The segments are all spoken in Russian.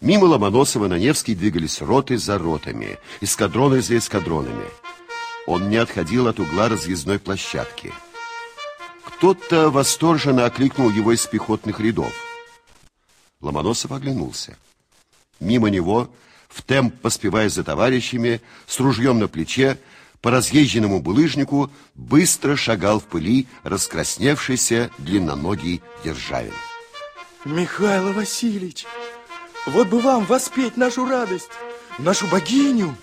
Мимо Ломоносова на Невский двигались роты за ротами, эскадроны за эскадронами. Он не отходил от угла разъездной площадки. Кто-то восторженно окликнул его из пехотных рядов. Ломоносов оглянулся. Мимо него, в темп поспевая за товарищами, с ружьем на плече, по разъезженному булыжнику быстро шагал в пыли раскрасневшийся длинноногий Державин. Михаил Васильевич, вот бы вам воспеть нашу радость, нашу богиню.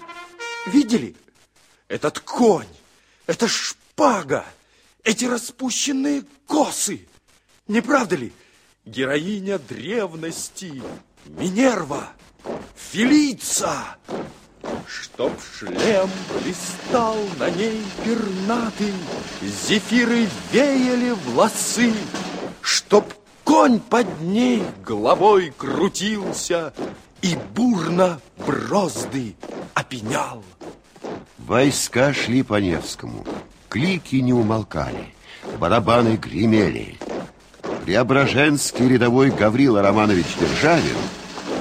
Видели? Этот конь, эта шпага, эти распущенные косы. Не правда ли? Героиня древности, Минерва, Фелица, Чтоб шлем блистал на ней пернатый, Зефиры веяли волосы, Чтоб конь под ней головой крутился И бурно брозды опенял. Войска шли по Невскому, клики не умолкали, барабаны гремели. Преображенский рядовой Гаврила Романович Державин,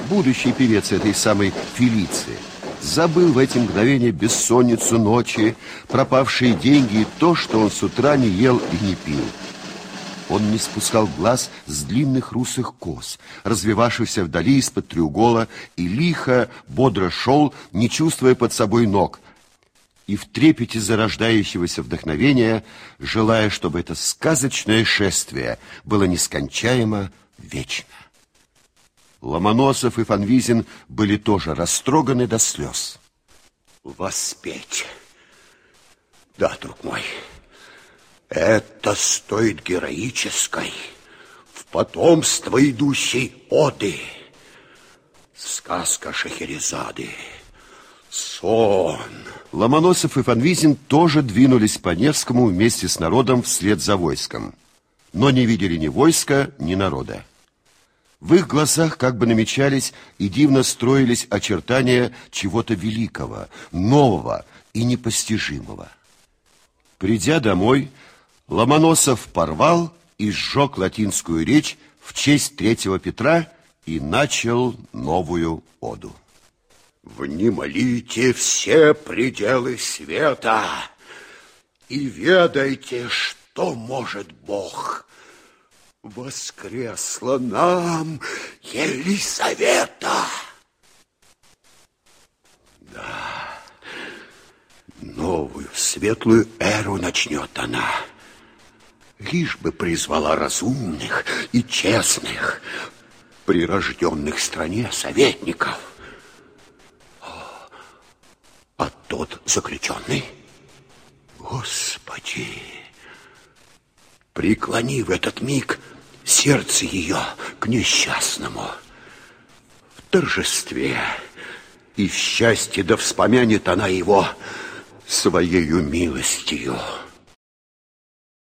будущий певец этой самой Фелиции, забыл в эти мгновения бессонницу ночи, пропавшие деньги и то, что он с утра не ел и не пил. Он не спускал глаз с длинных русых кос, развивавшихся вдали из-под треугола, и лихо, бодро шел, не чувствуя под собой ног, и в трепете зарождающегося вдохновения, желая, чтобы это сказочное шествие было нескончаемо вечно. Ломоносов и Фанвизин были тоже растроганы до слез. Воспеть. Да, друг мой, это стоит героической, в потомство идущей оды. Сказка Шахерезады. Сон. Ломоносов и Фанвизин тоже двинулись по Невскому вместе с народом вслед за войском. Но не видели ни войска, ни народа. В их глазах как бы намечались и дивно строились очертания чего-то великого, нового и непостижимого. Придя домой, Ломоносов порвал и сжег латинскую речь в честь третьего Петра и начал новую оду. Внемолите все пределы света и ведайте, что может Бог. Воскресла нам Елисавета. Да, новую светлую эру начнет она лишь бы призвала разумных и честных, прирожденных стране советников. А тот заключенный, Господи, преклони в этот миг сердце ее к несчастному. В торжестве и в счастье да вспомянет она его своею милостью.